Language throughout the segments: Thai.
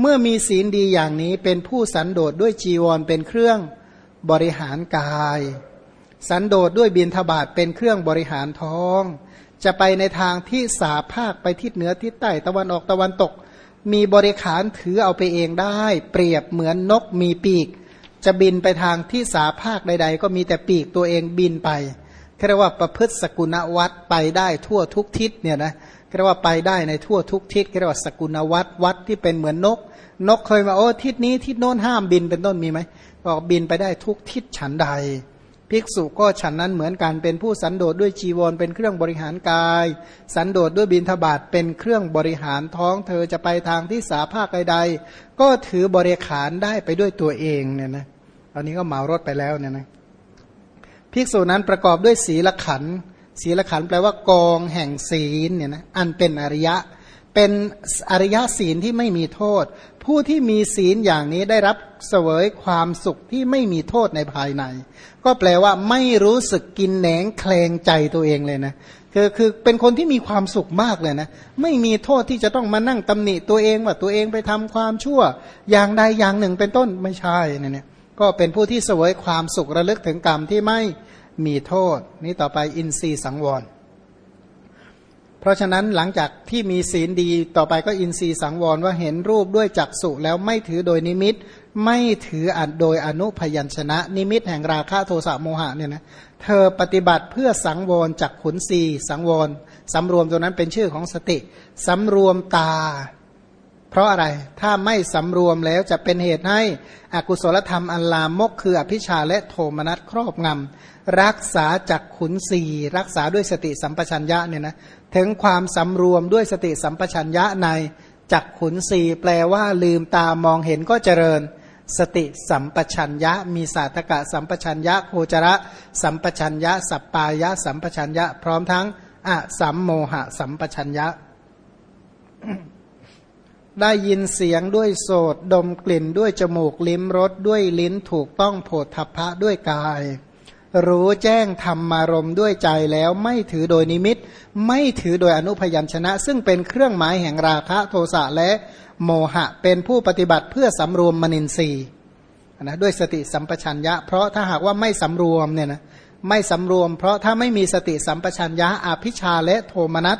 เมื่อมีศีลดีอย่างนี้เป็นผู้สันโดษด้วยจีวรเป็นเครื่องบริหารกาย สันโดษด้วยบินทบาทเป็นเครื่องบริหารท้อง จะไปในทางที่สาภาคไปทิศเหนือทิศใต้ตะวันออกตะวันตก มีบริขารถือเอาไปเองได้ เปรียบเหมือนนกมีปีก จะบินไปทางที่สาภาคใด ๆ ก็มีแต่ปีกตัวเองบินไปเรียกว่าประพฤติสกุณวัตไปได้ทั่วทุกทิศเนี่ยนะเเรียกว่าไปได้ในทั่วทุกทิศเรียกว่าสกุณวัตวัดที่เป็นเหมือนนก นกเคยมาโอ้ทิศนี้ทิศโน้นห้ามบินเป็นต้นมีไหมบอกบินไปได้ทุกทิศฉันใด ภิกษุก็ฉันนั้นเหมือนกันเป็นผู้สันโดษด้วยจีวรเป็นเครื่องบริหารกาย สันโดษด้วยบินทบาทเป็นเครื่องบริหารท้อง เธอจะไปทางที่สาภาคใดๆก็ถือบริขารได้ไปด้วยตัวเองเนี่ยนะตอนนี้ก็เหมารถไปแล้วเนี่ยนะภิกษุนั้นประกอบด้วยศีลขัน ศีลขันแปลว่ากองแห่งศีลเนี่ยนะอันเป็นอริยะ เป็นอริยศีลที่ไม่มีโทษ ผู้ที่มีศีลอย่างนี้ได้รับเสวยความสุขที่ไม่มีโทษในภายใน ก็แปลว่าไม่รู้สึกกินแหนงแคลงใจตัวเองเลยนะคือคือเป็นคนที่มีความสุขมากเลยนะ ไม่มีโทษที่จะต้องมานั่งตำหนิตัวเองว่าตัวเองไปทำความชั่ว อย่างใดอย่างหนึ่งเป็นต้นไม่ใช่เนี่ยก็เป็นผู้ที่เสวยความสุขระลึกถึงกรรมที่ไม่ มีโทษ นี้ต่อไปอินทรีย์สังวร เพราะฉะนั้นหลังจากที่มีศีลดีต่อไปก็อินทรีย์สังวรว่าเห็นรูปด้วยจักษุแล้วไม่ถือโดยนิมิต ไม่ถืออัดโดยอนุพยัญชนะ นิมิตแห่งราคะโทสะโมหะเนี่ยนะเธอปฏิบัติเพื่อสังวรจากขุนศีสังวรสำรวมตัวนั้นเป็นชื่อของสติสำรวมตา เพราะอะไรถ้าไม่สำรวมแล้วจะเป็นเหตุให้อกุศลธรรมอันลามกคืออภิชาและโทมนัสครอบงำรักษาจากขุนศีรักษาด้วยสติสัมปชัญญะเนี่ยนะถึงความสำรวมด้วยสติสัมปชัญญะในจักขุนศีแปลว่าลืมตามองเห็นก็เจริญ สติสัมปชัญญะ มีสาธกะสัมปชัญญะโคจระสัมปชัญญะ สัปปายะ สัมปชัญญะ พร้อมทั้งอะสัมโมหะ สัมปชัญญะ ได้ยินเสียงด้วยโสดดมกลิ่นด้วยจมูกลิ้มรสด้วยลิ้นถูกต้องโผฏฐัพพะด้วยกาย รู้แจ้งธรรมารมด้วยใจแล้วไม่ถือโดยนิมิต ไม่ถือโดยอนุพยัญชนะ ซึ่งเป็นเครื่องหมายแห่งราคะโทสะและโมหะเป็นผู้ปฏิบัติเพื่อสำรวมมนินทรีย์นะด้วยสติสัมปชัญญะ เพราะถ้าหากว่าไม่สำรวมเนี่ยนะไม่สำรวม เพราะถ้าไม่มีสติสัมปชัญญะอภิชาและโทมนัส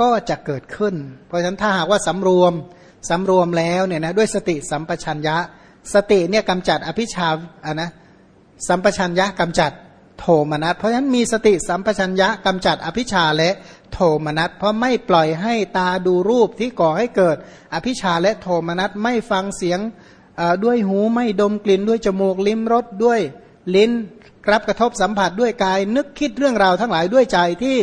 ก็จะเกิดขึ้น เพราะฉะนั้นถ้าหากว่าสำรวม สำรวมแล้วเนี่ยนะด้วยสติสัมปชัญญะ สติเนี่ยกำจัดอภิชาอะนะสัมปชัญญะกำจัดโทมนัสเพราะฉะนั้นมีสติสัมปชัญญะกำจัดอภิชาและโทมนัสเพราะไม่ปล่อยให้ตาดูรูปที่ก่อให้เกิด อภิชาและโทมนัสไม่ฟังเสียงด้วยหูไม่ดมกลิ่นด้วยจมูกลิ้มรสด้วยลิ้นรับกระทบสัมผัสด้วยกาย นึกคิดเรื่องราวทั้งหลายด้วยใจที่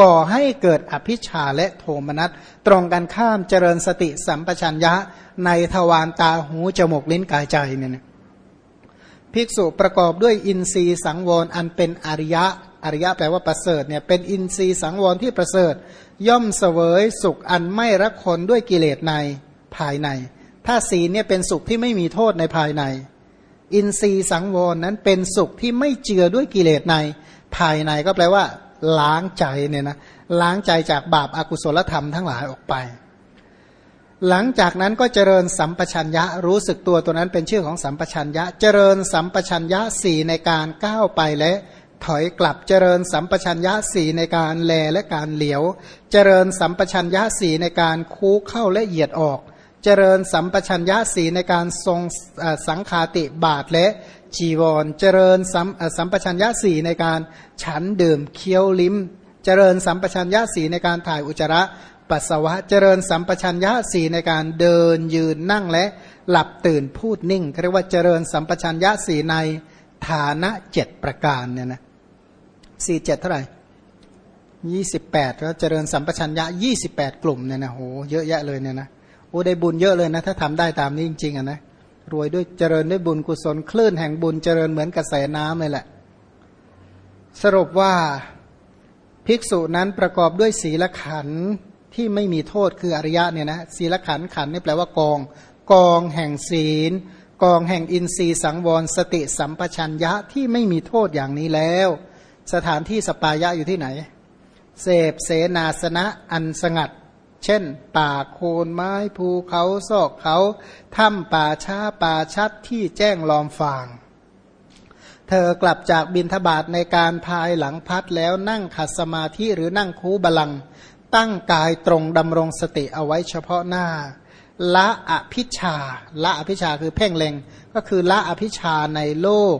ก่อให้เกิดอภิชาและโทมนัสตรงกันข้ามเจริญสติสัมปชัญญะในทวารตาหูจมูกลิ้นกายใจเนี่ยภิกษุประกอบด้วยอินทรีย์สังวรอันเป็นอริยะอริยะแปลว่าประเสริฐเนี่ยเป็นอินทรีย์สังวรที่ประเสริฐ ย่อมเสวยสุขอันไม่รักคนด้วยกิเลสในภายใน ถ้าศีลเนี่ยเป็นสุขที่ไม่มีโทษในภายใน อินทรีย์สังวรนั้นเป็นสุขที่ไม่เจือด้วยกิเลสในภายในก็แปลว่า ล้างใจเนี่ยนะล้างใจจากบาปอากุศลธรรมทั้งหลายออกไป หลังจากนั้นก็เจริญสัมปชัญญะรู้สึกตัวตัวนั้นเป็นชื่อของสัมปชัญญะ เจริญสัมปชัญญะสี่ในการก้าวไปและถอยกลับเจริญสัมปชัญญะสี่ในการแลและการเหลียว เจริญสัมปชัญญะสี่ในการคูเข้าและเหยียดออก เจริญสัมปชัญญะสีในการทรงสังคาติบาทและ จีวร เจริญสัมสัมปชัญญะสี่ในการฉันดื่มเคี้ยวลิ้ม เจริญสัมปชัญญะสีในการถ่ายอุจจาระปัสสาวะเจริญสัมปชัญญะสีในการเดินยืนนั่งและหลับตื่นพูดนิ่งเรียกว่าเจริญสัมปชัญญะสีในฐานะเจ็ดประการเนี่ยนะสี่เจ็ดเท่าไหร่ยี่สิบแปดแล้วเจริญสัมปชัญญะยี่สิบแปดกลุ่มเนี่ยนะโหเยอะแยะเลยเนี่ยนะโอ้ได้บุญเยอะเลยนะถ้าทำได้ตามนี้จริงๆอะนะ รวยด้วยเจริญด้วยบุญกุศลคลื่นแห่งบุญเจริญเหมือนกระแสน้ำเลยแหละ สรุปว่าภิกษุนั้นประกอบด้วยศีลขันที่ไม่มีโทษคืออริยะเนี่ยนะศีลขันขันนี่แปลว่ากอง กองแห่งศีล กองแห่งอินทรีย์สังวรสติสัมปชัญญะที่ไม่มีโทษอย่างนี้แล้ว สถานที่สปายะอยู่ที่ไหน เสพเสนาสนะอันสงัด เช่น ป่าโคนไม้ภูเขาซอกเขาถ้ำป่าช้าป่าชัดที่แจ้งลอมฟาง เธอกลับจากบินทบาทในการพายหลังพัดแล้วนั่งขัดสมาธิหรือนั่งคูบาลัง ตั้งกายตรงดำรงสติเอาไว้เฉพาะหน้า ละอภิชา ละอภิชาคือเพ่งเล็ง ก็คือละอภิชาในโลก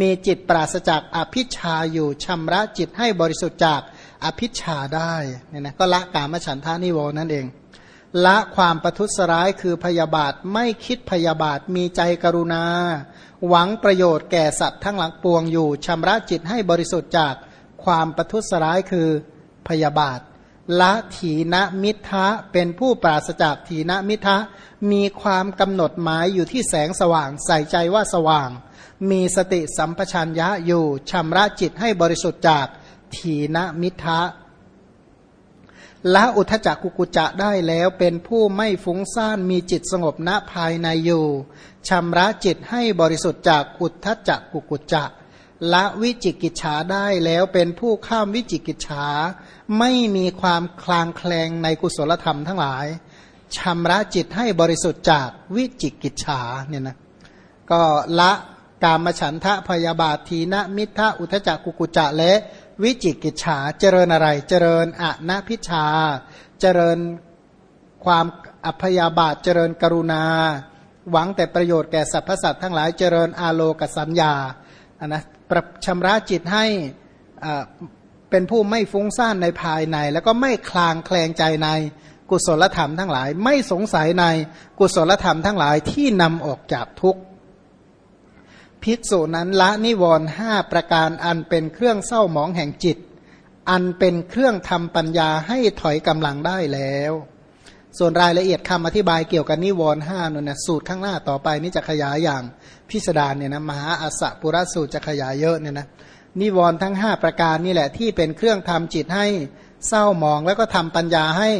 มีจิตปราศจากอภิชาอยู่ชำระจิตให้บริสุทธิ์จาก อภิชาได้เนี่ยนะก็ละกามฉันทานิโวนั่นเอง ละความประทุษร้ายคือพยาบาทไม่คิดพยาบาทมีใจกรุณา หวังประโยชน์แก่สัตว์ทั้งหลังปวงอยู่ชำระจิตให้บริสุทธิ์จากความประทุษร้ายคือพยาบาทละถีนมิทะเป็นผู้ปราศจากถีนมิทะมีความกำหนดหมายอยู่ที่แสงสว่างใส่ใจว่าสว่าง มีสติสัมปชัญญะอยู่ชำระจิตให้บริสุทธิ์จาก ทีนมิทะละอุทจักกุกุจะได้แล้วเป็นผู้ไม่ฟุ้งซ่านมีจิตสงบณภายในอยู่ชำระจิตให้บริสุทธิ์จากอุทจักกุกุจะละวิจิกิจฉาได้แล้วเป็นผู้ข้ามวิจิกิจฉาไม่มีความคลางแคลงในกุศลธรรมทั้งหลายชำระจิตให้บริสุทธิ์จากวิจิกิจฉาเนี่ยนะก็ละกามฉันทะพยาบาททีนะมิทะอุทจักกุกุจะและ วิจิกิจฉาเจริญอะไร เจริญอนาพิชา เจริญความอัพยาบาทเจริญกรุณา หวังแต่ประโยชน์แก่สรรพสัตว์ทั้งหลายเจริญอาโลกสัญญาอันนะชำระจิตให้เป็นผู้ไม่ฟุ้งซ่านในภายใน แล้วก็ไม่คลางแคลงใจในกุศลธรรมทั้งหลาย ไม่สงสัยในกุศลธรรมทั้งหลายที่นำออกจากทุกข์ ภิกษุนั้นละนิวรณ์ห้าประการอันเป็นเครื่องเศร้าหมองแห่งจิต อันเป็นเครื่องทำปัญญาให้ถอยกำลังได้แล้ว ส่วนรายละเอียดคำอธิบายเกี่ยวกับนิวรณ์ห้านั่นนะสูตรข้างหน้าต่อไปนี่จะขยายอย่างพิสดารเนี่ยนะมหาอัสสะปุรสูตรจะขยายเยอะเนี่ยนะนิวรณ์ทั้งห้าประการนี่แหละที่เป็นเครื่องทำจิตให้เศร้าหมองแล้วก็ทำปัญญาให้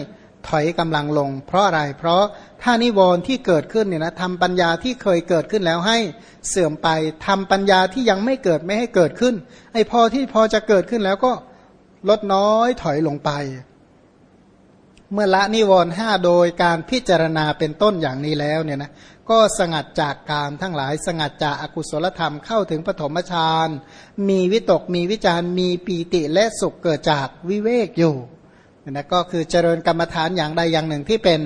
ถอยกำลังลง เพราะอะไร เพราะถ้านิวรณ์ที่เกิดขึ้นเนี่ยนะทำปัญญาที่เคยเกิดขึ้นแล้วให้เสื่อมไปทำปัญญาที่ยังไม่เกิดไม่ให้เกิดขึ้น ไอ้พอที่พอจะเกิดขึ้นแล้วก็ลดน้อยถอยลงไป เมื่อละนิวรณ์ห้าโดยการพิจารณาเป็นต้นอย่างนี้แล้วเนี่ยนะก็สงัดจากการทั้งหลาย สงัดจากอากุศลธรรมเข้าถึงปฐมฌานมีวิตกมีวิจารมีปีติและสุขเกิดจากวิเวกอยู่ นะก็คือเจริญกรรมฐานอย่างใดอย่างหนึ่งที่เป็น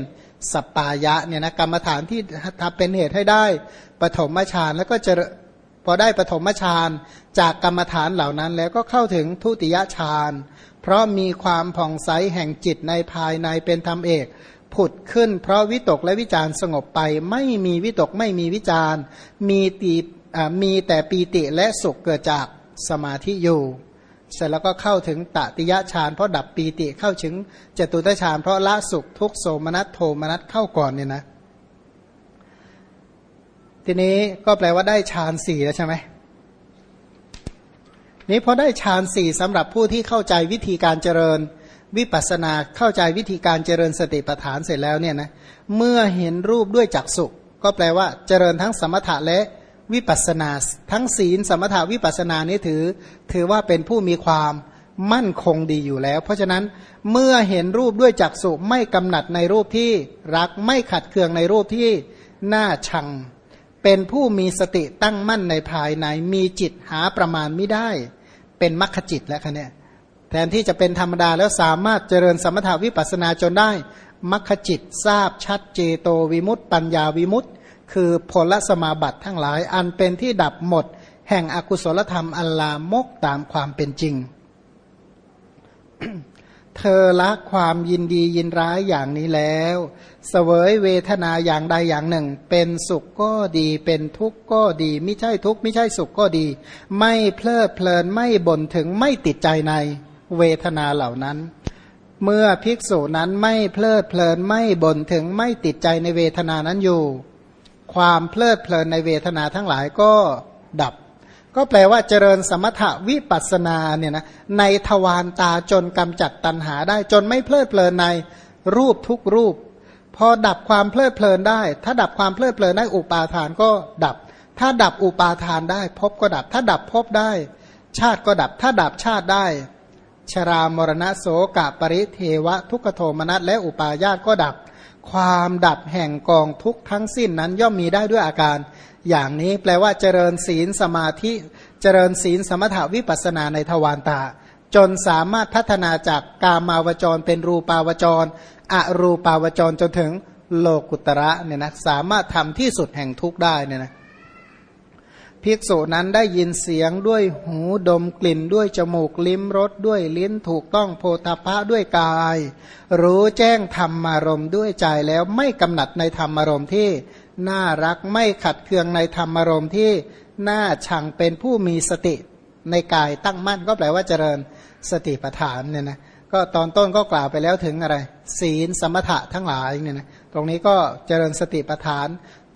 สปายะเนี่ยนะกรรมฐานที่ทำเป็นเหตุให้ได้ปฐมฌานแล้วก็จะพอได้ปฐมฌานจากกรรมฐานเหล่านั้น แล้วก็เข้าถึงทุติยฌานเพราะมีความผ่องใสแห่งจิตในภายในเป็นธรรมเอกผุดขึ้น เพราะวิตกและวิจารสงบไป ไม่มีวิตกไม่มีวิจารมีตีมีแต่ปีติและสุขเกิดจากสมาธิอยู่ เสร็จแล้วก็เข้าถึงตติยะฌานเพราะดับปีติเข้าถึงจตุตฌานเพราะละสุขทุกโสมนัสโทมนัสเข้าก่อนเนี่ยนะ ทีนี้ก็แปลว่าได้ฌานสี่แล้วใช่ไหมนี้พอได้ฌานสี่สำหรับผู้ที่เข้าใจวิธีการเจริญวิปัสนาเข้าใจวิธีการเจริญสติปัฏฐานเสร็จแล้วเนี่ยนะเมื่อเห็นรูปด้วยจักสุก็แปลว่าเจริญทั้งสมถะและ วิปัสนา ทั้งศีลสมถาวิปัสนานี้ถือ ถือว่าเป็นผู้มีความมั่นคงดีอยู่แล้ว เพราะฉะนั้นเมื่อเห็นรูปด้วยจักษุไม่กำหนัดในรูปที่รักไม่ขัดเคืองในรูปที่น่าชัง เป็นผู้มีสติตั้งมั่นในภายในมีจิตหาประมาณไม่ได้ เป็นมรรคจิตแล้วคะเนี่ยแทนที่จะเป็นธรรมดาแล้วสามารถเจริญสมถาวิปัสนาจนได้มรรคจิตทราบชัดเจโตวิมุตต์ปัญญาวิมุตต์ คือผลสมาบัติทั้งหลาย อันเป็นที่ดับหมด แห่งอกุศลธรรมอัลลามกตามความเป็นจริง เธอละความยินดียินร้ายอย่างนี้แล้วเสวยเวทนาอย่างใดอย่างหนึ่ง เป็นสุขก็ดี เป็นทุกข์ก็ดี ไม่ใช่ทุกข์ไม่ใช่สุขก็ดี ไม่เพลิดเพลินไม่บ่นถึงไม่ติดใจในเวทนาเหล่านั้นเมื่อภิกษุนั้นไม่เพลิดเพลินไม่บ่นถึงไม่ติดใจในเวทนานั้นอยู่ ความเพลิดเพลินในเวทนาทั้งหลายก็ดับ ก็แปลว่าเจริญสมถะวิปัสนาเนี่ยนะในทวารตาจนกำจัดตัณหาได้จนไม่เพลิดเพลินในรูปทุกรูป พอดับความเพลิดเพลินได้ ถ้าดับความเพลิดเพลินได้อุปาทานก็ดับ ถ้าดับอุปาทานได้พบก็ดับ ถ้าดับพบได้ ชาติก็ดับ ถ้าดับชาติได้ ชรามรณะโสกะปริเทวะทุกขโทมนัสและอุปาญาตก็ดับ ความดับแห่งกองทุกทั้งสิ้นนั้นย่อมมีได้ด้วยอาการ อย่างนี้แปลว่าเจริญศีลสมาธิ เจริญศีลสมถาวิปัสนาในทวารตา จนสามารถพัฒนาจากกามาวจรเป็นรูปาวจร อรูปาวจรจนถึงโลกุตระเนี่ยนะสามารถทำที่สุดแห่งทุกได้เนี่ยนะ ภิกษุนั้นได้ยินเสียงด้วยหูดมกลิ่นด้วยจมูกลิ้มรสด้วยลิ้นถูกต้องโพธพะด้วยกาย รู้แจ้งธรรมารมด้วยใจแล้วไม่กำหนัดในธรรมารมที่น่ารักไม่ขัดเคืองในธรรมารมที่น่าชังเป็นผู้มีสติในกายตั้งมั่นก็แปลว่าเจริญสติปัฏฐานเนี่ยนะก็ตอนต้นก็กล่าวไปแล้วถึงอะไร ศีลสมถะทั้งหลายเนี่ยนะตรงนี้ก็เจริญสติปัฏฐาน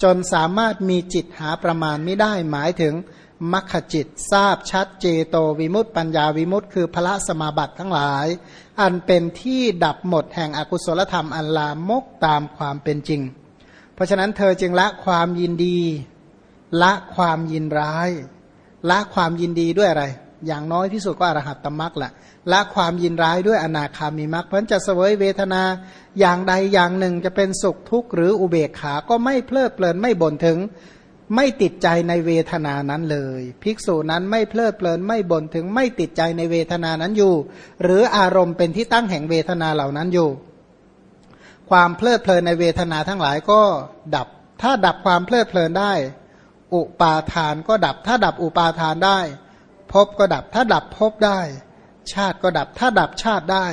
จนสามารถมีจิตหาประมาณไม่ได้หมายถึงมัคคจิตทราบชัดเจโตวิมุตติปัญญาวิมุตติคือพระสมาบัติทั้งหลาย อันเป็นที่ดับหมดแห่งอกุศลธรรมอันลามกตามความเป็นจริง เพราะฉะนั้นเธอจึงละความยินดี ละความยินร้าย ละความยินดีด้วยอะไร อย่างน้อยที่สุดก็อรหัตตมรักแหละละความยินร้ายด้วยอนาคามีมรรคเพราะจะเสวยเวทนาอย่างใดอย่างหนึ่งจะเป็นสุขทุกข์หรืออุเบกขาก็ไม่เพลิดเพลินไม่บ่นถึง ไม่ติดใจในเวทนานั้นเลย ภิกษุนั้นไม่เพลิดเพลินไม่บ่นถึง ไม่ติดใจในเวทนานั้นอยู่ หรืออารมณ์เป็นที่ตั้งแห่งเวทนาเหล่านั้นอยู่ ความเพลิดเพลินในเวทนาทั้งหลายก็ดับ ถ้าดับความเพลิดเพลินได้ อุปาทานก็ดับถ้าดับอุปาทานได้ บก็ดับ ถ้าดับภพได้ ชาติก็ดับ ถ้าดับชาติได้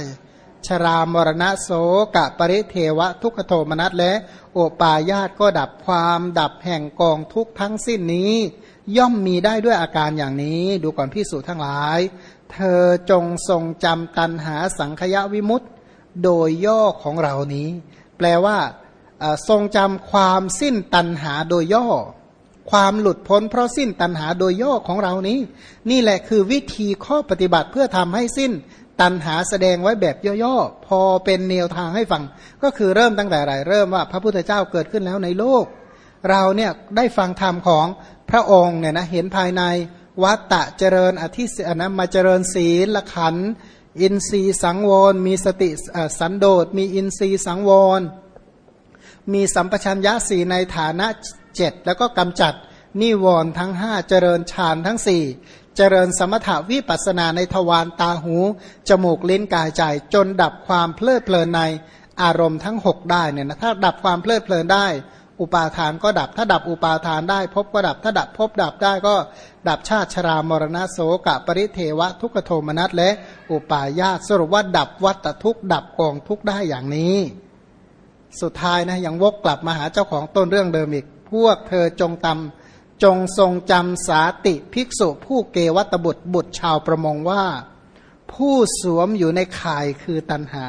ชรามรณะโสกะปริเทวะ ทุกขโทมนัสและ โอปายาตก็ดับความดับแห่งกองทุกทั้งสิ้นนี้ ย่อมมีได้ด้วยอาการอย่างนี้ ดูก่อนพิสูจทั้งหลาย เธอจงทรงจำตันหาสังขยวิมุตตโดยย่อของเรานี้ แปลว่าทรงจำความสิ้นตันหาโดยย่อ ความหลุดพ้นเพราะสิ้นตัณหาโดยย่อของเรานี้ นี่แหละคือวิธีข้อปฏิบัติเพื่อทำให้สิ้นตัณหาแสดงไว้แบบย่อๆ พอเป็นแนวทางให้ฟัง ก็คือเริ่มตั้งแต่ไรเริ่มว่าพระพุทธเจ้าเกิดขึ้นแล้วในโลก เราเนี่ยได้ฟังธรรมของพระองค์เนี่ยนะเห็นภายในวัตตะเจริญอธิษนะมาเจริญศีลละขันอินทรีสังวร มีสติสันโดษมีอินทรีสังวร มีสัมปชัญญะสีในฐานะ เจ็ดแล้วก็กำจัดนิวรณ์ทั้งห้าเจริญฌานทั้งสี่เจริญสมถาวิปัสนาในทวารตาหู จมูกลิ้นกายใจ จนดับความเพลิดเพลินในอารมณ์ทั้งหกได้เนี่ยนะถ้าดับความเพลิดเพลินได้ อุปาทานก็ดับถ้าดับอุปาทานได้พบก็ดับถ้าดับพบดับได้ก็ดับชาติชรามรณะโสกะปริเทวะทุกโทมนัสและอุปาญาตสรุปว่าดับวัตทุกดับกองทุกได้อย่างนี้ สุดท้ายนะยังวกกลับมาหาเจ้าของต้นเรื่องเดิมอีก พวกเธอจงตำจงทรงจำสาติภิกษุผู้เกวัตบุตรบุตรชาวประมงว่า ผู้สวมอยู่ในข่ายคือตันหา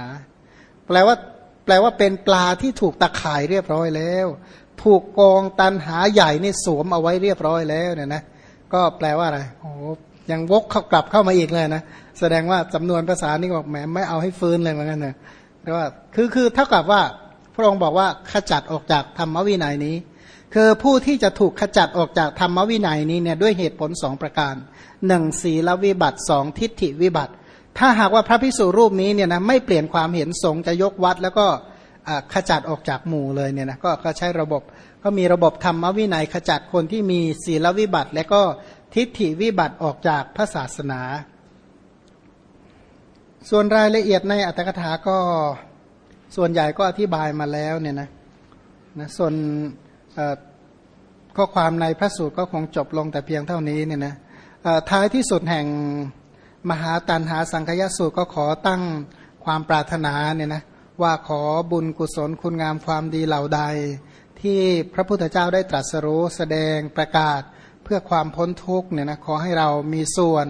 แปลว่า แปลว่าเป็นปลาที่ถูกตะข่ายเรียบร้อยแล้ว ถูกกองตันหาใหญ่นี่สวมเอาไว้เรียบร้อยแล้วเนี่ยนะ ก็แปลว่าอะไรโอ้ยังวกเข้ากลับเข้ามาอีกเลยนะแสดงว่าจำนวนภาษานี่บอกแหมไม่เอาให้ฟื้นเลยเหมือนกันเนะแต่ว่าคือคือเท่ากับว่าพระองค์บอกว่าขจัดออกจากธรรมวินัยนี้ คือผู้ที่จะถูกขจัดออกจากธรรมวินัยนี้เนี่ยด้วยเหตุผลสองประการหนึ่งศีลวิบัติสองทิฏฐิวิบัติ ถ้าหากว่าพระพิสุรูปนี้เนี่ยนะไม่เปลี่ยนความเห็นสงจะยกวัด แล้วก็ขจัดออกจากหมู่เลยเนี่ยนะก็ก็ใช้ระบบก็มีระบบธรรมวินัยขจัดคนที่มีศีลวิบัติ และก็ทิฏฐิวิบัติออกจากพระศาสนา ส่วนรายละเอียดในอัตถกถาก็ส่วนใหญ่ก็อธิบายมาแล้วเนี่ยนะนะส่วน ข้อความในพระสูตรก็คงจบลงแต่เพียงเท่านี้เนี่ยนะท้ายที่สุดแห่งมหาตันหาสังคยสูตรก็ขอตั้งความปรารถนาเนี่ยนะว่าขอบุญกุศลคุณงามความดีเหล่าใด ที่พระพุทธเจ้าได้ตรัสรู้แสดงประกาศเพื่อความพ้นทุกข์เนี่ยนะขอให้เรามีส่วน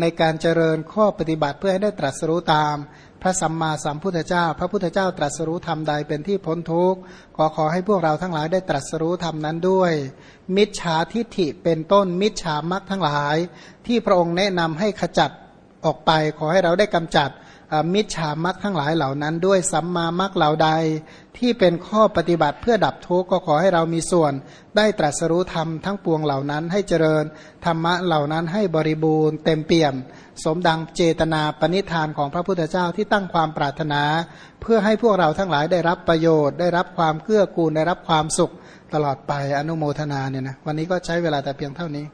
ในการเจริญข้อปฏิบัติเพื่อให้ได้ตรัสรู้ตาม พระสัมมาสัมพุทธเจ้า พระพุทธเจ้าตรัสรู้ธรรมใดเป็นที่พ้นทุกข์ขอขอให้พวกเราทั้งหลายได้ตรัสรู้ธรรมนั้นด้วย มิจฉาทิฏฐิเป็นต้นมิจฉามักทั้งหลาย ที่พระองค์แนะนำให้ขจัดออกไป ขอให้เราได้กำจัด มิจฉามักทั้งหลายเหล่านั้น ด้วยสัมมามักเหล่าใด ที่เป็นข้อปฏิบัติเพื่อดับทุกข์ก็ขอให้เรามีส่วน ได้ตรัสรู้ธรรมทั้งปวงเหล่านั้นให้เจริญธรรมะเหล่านั้นให้บริบูรณ์เต็มเปี่ยม สมดังเจตนาปณิธานของพระพุทธเจ้าที่ตั้งความปรารถนา เพื่อให้พวกเราทั้งหลายได้รับประโยชน์ ได้รับความเกื้อกูลได้รับความสุขตลอดไปอนุโมทนาเนี่ยนะวันนี้ก็ใช้เวลาแต่เพียงเท่านี้